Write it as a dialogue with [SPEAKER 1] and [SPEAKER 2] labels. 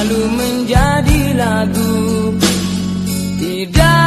[SPEAKER 1] selalu menjadi lagu. Tidak